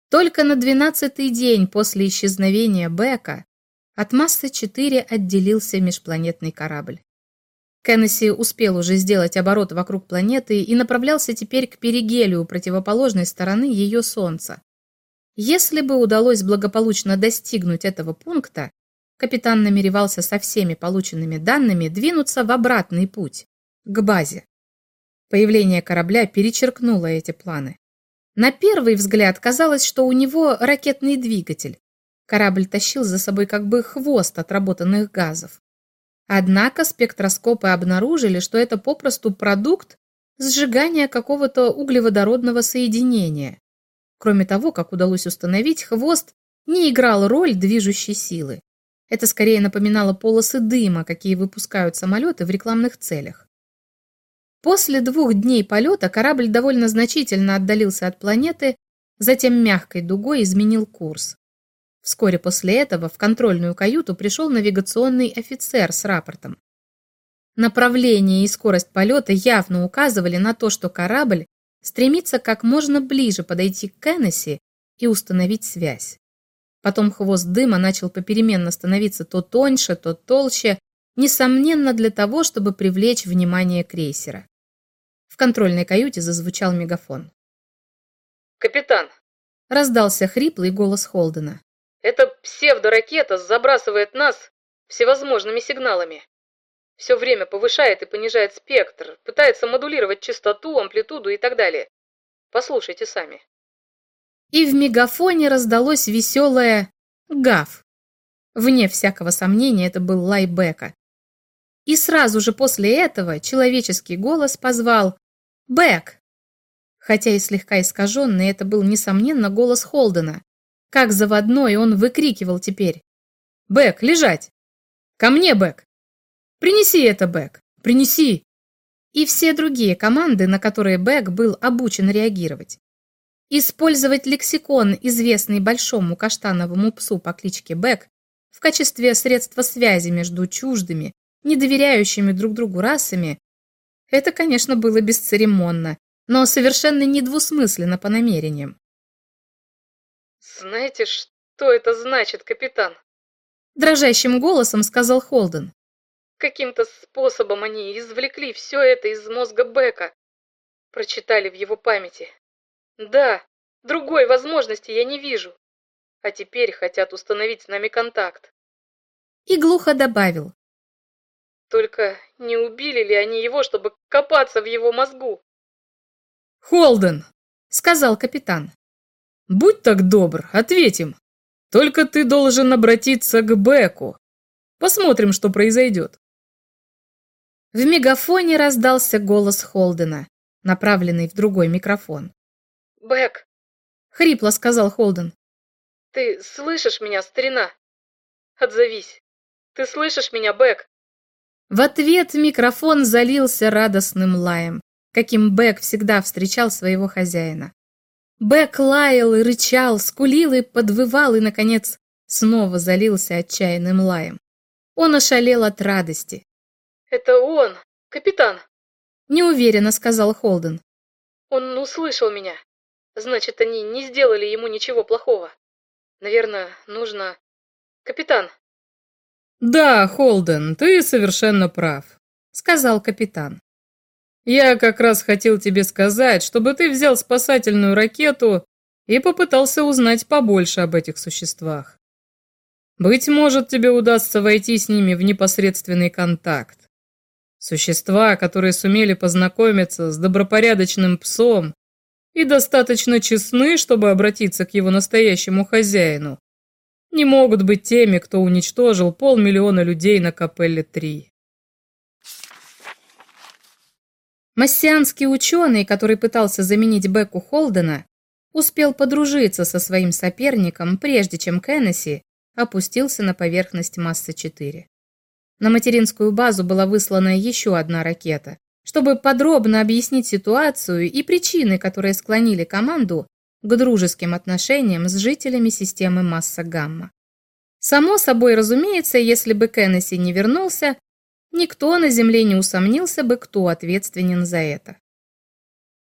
Только на двенадцатый день после исчезновения Бека от массы 4 отделился межпланетный корабль. Кеннесси успел уже сделать оборот вокруг планеты и направлялся теперь к перигелию противоположной стороны ее Солнца. Если бы удалось благополучно достигнуть этого пункта, капитан намеревался со всеми полученными данными двинуться в обратный путь, к базе. Появление корабля перечеркнуло эти планы. На первый взгляд казалось, что у него ракетный двигатель. Корабль тащил за собой как бы хвост отработанных газов. Однако спектроскопы обнаружили, что это попросту продукт сжигания какого-то углеводородного соединения. Кроме того, как удалось установить, хвост не играл роль движущей силы. Это скорее напоминало полосы дыма, какие выпускают самолеты в рекламных целях. После двух дней полета корабль довольно значительно отдалился от планеты, затем мягкой дугой изменил курс. Вскоре после этого в контрольную каюту пришел навигационный офицер с рапортом. Направление и скорость полета явно указывали на то, что корабль стремится как можно ближе подойти к Кеннесси и установить связь. Потом хвост дыма начал попеременно становиться то тоньше, то толще, несомненно для того, чтобы привлечь внимание крейсера. В контрольной каюте зазвучал мегафон. «Капитан!» — раздался хриплый голос Холдена. «Эта псевдоракета забрасывает нас всевозможными сигналами. Все время повышает и понижает спектр, пытается модулировать частоту, амплитуду и так далее. Послушайте сами. И в мегафоне раздалось веселое «гав». Вне всякого сомнения, это был лай Бека. И сразу же после этого человеческий голос позвал «Бэк!». Хотя и слегка искаженный, это был, несомненно, голос Холдена. Как заводной он выкрикивал теперь. «Бэк, лежать! Ко мне, Бэк! Принеси это, Бэк! Принеси!» И все другие команды, на которые Бэк был обучен реагировать. Использовать лексикон, известный большому каштановому псу по кличке Бэк, в качестве средства связи между чуждыми, недоверяющими друг другу расами, это, конечно, было бесцеремонно, но совершенно недвусмысленно по намерениям. «Знаете, что это значит, капитан?» Дрожащим голосом сказал Холден. Каким-то способом они извлекли все это из мозга Бека. Прочитали в его памяти. Да, другой возможности я не вижу. А теперь хотят установить с нами контакт. И глухо добавил. Только не убили ли они его, чтобы копаться в его мозгу? «Холден!» — сказал капитан. «Будь так добр, ответим. Только ты должен обратиться к Беку. Посмотрим, что произойдет». В мегафоне раздался голос Холдена, направленный в другой микрофон. «Бэк!» — хрипло сказал Холден. «Ты слышишь меня, старина? Отзовись. Ты слышишь меня, Бэк?» В ответ микрофон залился радостным лаем каким Бэк всегда встречал своего хозяина. Бэк лаял и рычал, скулил и подвывал, и, наконец, снова залился отчаянным лаем. Он ошалел от радости. «Это он, капитан!» Неуверенно сказал Холден. «Он услышал меня. Значит, они не сделали ему ничего плохого. Наверное, нужно... Капитан!» «Да, Холден, ты совершенно прав», — сказал капитан. Я как раз хотел тебе сказать, чтобы ты взял спасательную ракету и попытался узнать побольше об этих существах. Быть может, тебе удастся войти с ними в непосредственный контакт. Существа, которые сумели познакомиться с добропорядочным псом и достаточно честны, чтобы обратиться к его настоящему хозяину, не могут быть теми, кто уничтожил полмиллиона людей на Капелле-3. Массианский ученый, который пытался заменить Беку Холдена, успел подружиться со своим соперником, прежде чем Кеннесси опустился на поверхность Масса-4. На материнскую базу была выслана еще одна ракета, чтобы подробно объяснить ситуацию и причины, которые склонили команду к дружеским отношениям с жителями системы Масса-Гамма. Само собой разумеется, если бы Кеннесси не вернулся, Никто на Земле не усомнился бы, кто ответственен за это.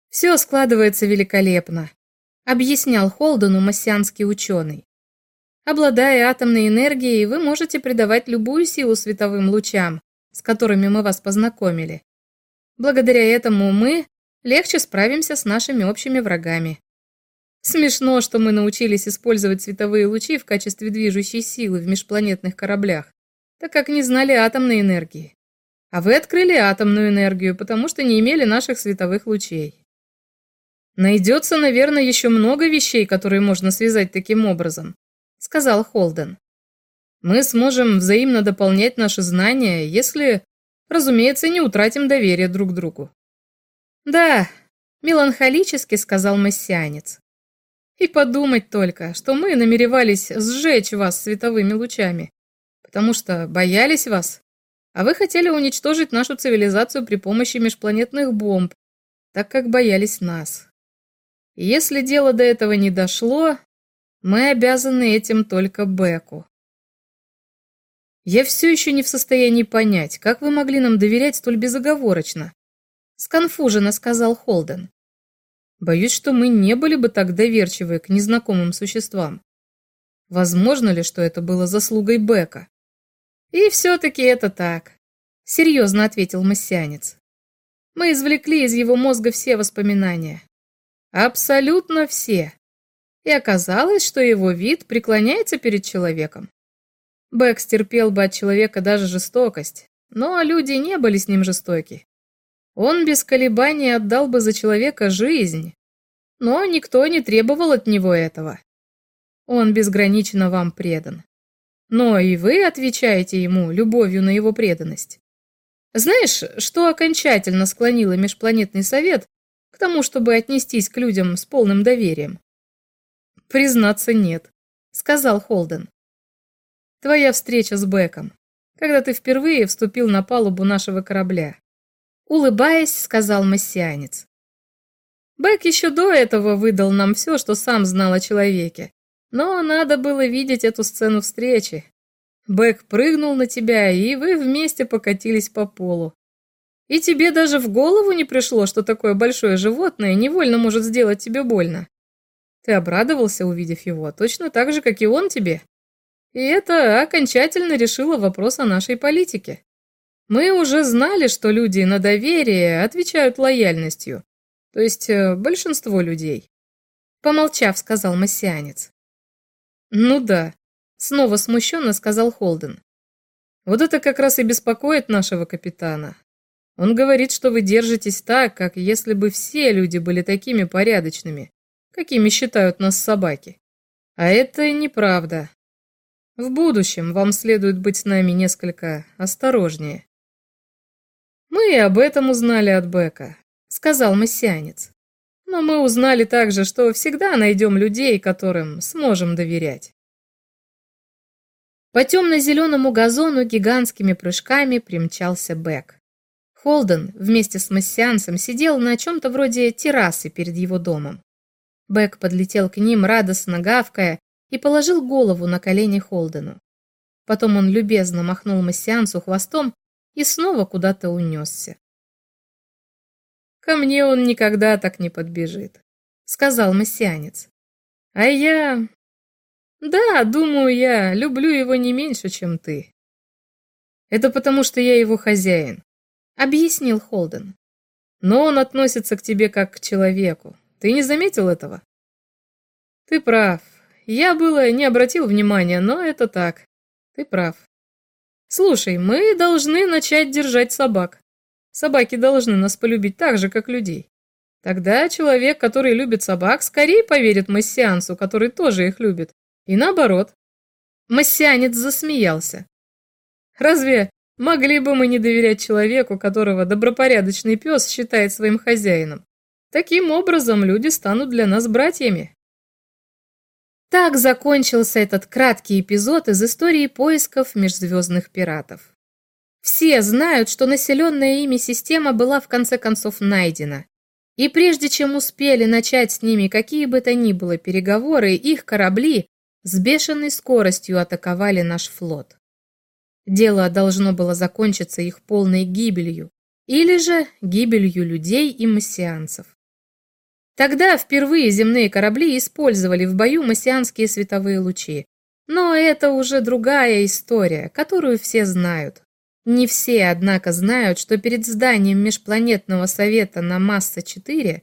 «Все складывается великолепно», — объяснял Холдену массианский ученый. «Обладая атомной энергией, вы можете придавать любую силу световым лучам, с которыми мы вас познакомили. Благодаря этому мы легче справимся с нашими общими врагами. Смешно, что мы научились использовать световые лучи в качестве движущей силы в межпланетных кораблях так как не знали атомной энергии. А вы открыли атомную энергию, потому что не имели наших световых лучей. Найдется, наверное, еще много вещей, которые можно связать таким образом, сказал Холден. Мы сможем взаимно дополнять наши знания, если, разумеется, не утратим доверие друг к другу. Да, меланхолически сказал мессианец. И подумать только, что мы намеревались сжечь вас световыми лучами, потому что боялись вас, а вы хотели уничтожить нашу цивилизацию при помощи межпланетных бомб, так как боялись нас. И если дело до этого не дошло, мы обязаны этим только Беку. Я все еще не в состоянии понять, как вы могли нам доверять столь безоговорочно, сконфуженно сказал Холден. Боюсь, что мы не были бы так доверчивы к незнакомым существам. Возможно ли, что это было заслугой Бека? «И все-таки это так», — серьезно ответил массианец. «Мы извлекли из его мозга все воспоминания. Абсолютно все. И оказалось, что его вид преклоняется перед человеком. Бэк стерпел бы от человека даже жестокость, но люди не были с ним жестоки. Он без колебаний отдал бы за человека жизнь, но никто не требовал от него этого. Он безгранично вам предан но и вы отвечаете ему любовью на его преданность. Знаешь, что окончательно склонило Межпланетный Совет к тому, чтобы отнестись к людям с полным доверием? Признаться, нет, сказал Холден. Твоя встреча с Беком, когда ты впервые вступил на палубу нашего корабля. Улыбаясь, сказал массианец. Бек еще до этого выдал нам все, что сам знал о человеке, но надо было видеть эту сцену встречи. Бэк прыгнул на тебя, и вы вместе покатились по полу. И тебе даже в голову не пришло, что такое большое животное невольно может сделать тебе больно. Ты обрадовался, увидев его, точно так же, как и он тебе. И это окончательно решило вопрос о нашей политике. Мы уже знали, что люди на доверие отвечают лояльностью, то есть э, большинство людей. Помолчав, сказал массианец. Ну да, снова смущенно сказал Холден. Вот это как раз и беспокоит нашего капитана. Он говорит, что вы держитесь так, как если бы все люди были такими порядочными, какими считают нас собаки. А это неправда. В будущем вам следует быть с нами несколько осторожнее. Мы и об этом узнали от Бека, сказал мессианец. Но мы узнали также, что всегда найдем людей, которым сможем доверять. По темно-зеленому газону гигантскими прыжками примчался Бек. Холден вместе с массианцем сидел на чем-то вроде террасы перед его домом. Бек подлетел к ним, радостно гавкая, и положил голову на колени Холдену. Потом он любезно махнул массианцу хвостом и снова куда-то унесся. «Ко мне он никогда так не подбежит», — сказал массианец. «А я... Да, думаю, я люблю его не меньше, чем ты. Это потому, что я его хозяин. — объяснил Холден. «Но он относится к тебе как к человеку. Ты не заметил этого?» «Ты прав. Я было не обратил внимания, но это так. Ты прав. Слушай, мы должны начать держать собак. Собаки должны нас полюбить так же, как людей. Тогда человек, который любит собак, скорее поверит массианцу, который тоже их любит. И наоборот». Массианец засмеялся. «Разве Могли бы мы не доверять человеку, которого добропорядочный пес считает своим хозяином. Таким образом, люди станут для нас братьями. Так закончился этот краткий эпизод из истории поисков межзвездных пиратов. Все знают, что населенная ими система была в конце концов найдена. И прежде чем успели начать с ними какие бы то ни было переговоры, их корабли с бешеной скоростью атаковали наш флот. Дело должно было закончиться их полной гибелью, или же гибелью людей и массианцев. Тогда впервые земные корабли использовали в бою массианские световые лучи. Но это уже другая история, которую все знают. Не все, однако, знают, что перед зданием Межпланетного совета на Масса-4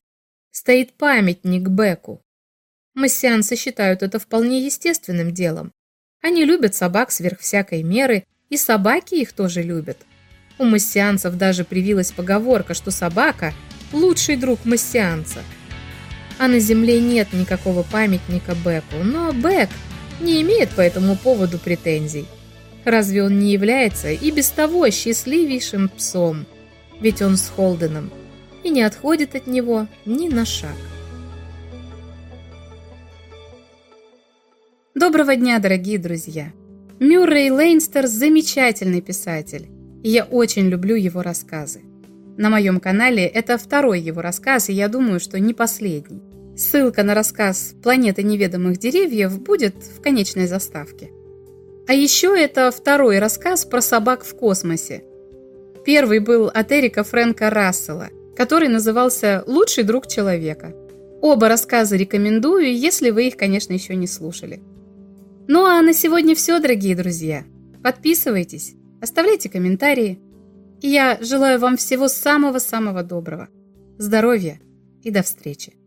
стоит памятник Беку. Массианцы считают это вполне естественным делом. Они любят собак сверх всякой меры и собаки их тоже любят. У массианцев даже привилась поговорка, что собака – лучший друг массианца. А на Земле нет никакого памятника Беку, но Бек не имеет по этому поводу претензий. Разве он не является и без того счастливейшим псом? Ведь он с Холденом и не отходит от него ни на шаг. Доброго дня, дорогие друзья! Мюррей Лейнстер – замечательный писатель, и я очень люблю его рассказы. На моем канале это второй его рассказ, и я думаю, что не последний. Ссылка на рассказ «Планета неведомых деревьев» будет в конечной заставке. А еще это второй рассказ про собак в космосе. Первый был от Эрика Фрэнка Рассела, который назывался «Лучший друг человека». Оба рассказа рекомендую, если вы их, конечно, еще не слушали. Ну а на сегодня все, дорогие друзья. Подписывайтесь, оставляйте комментарии. И я желаю вам всего самого-самого доброго. Здоровья и до встречи.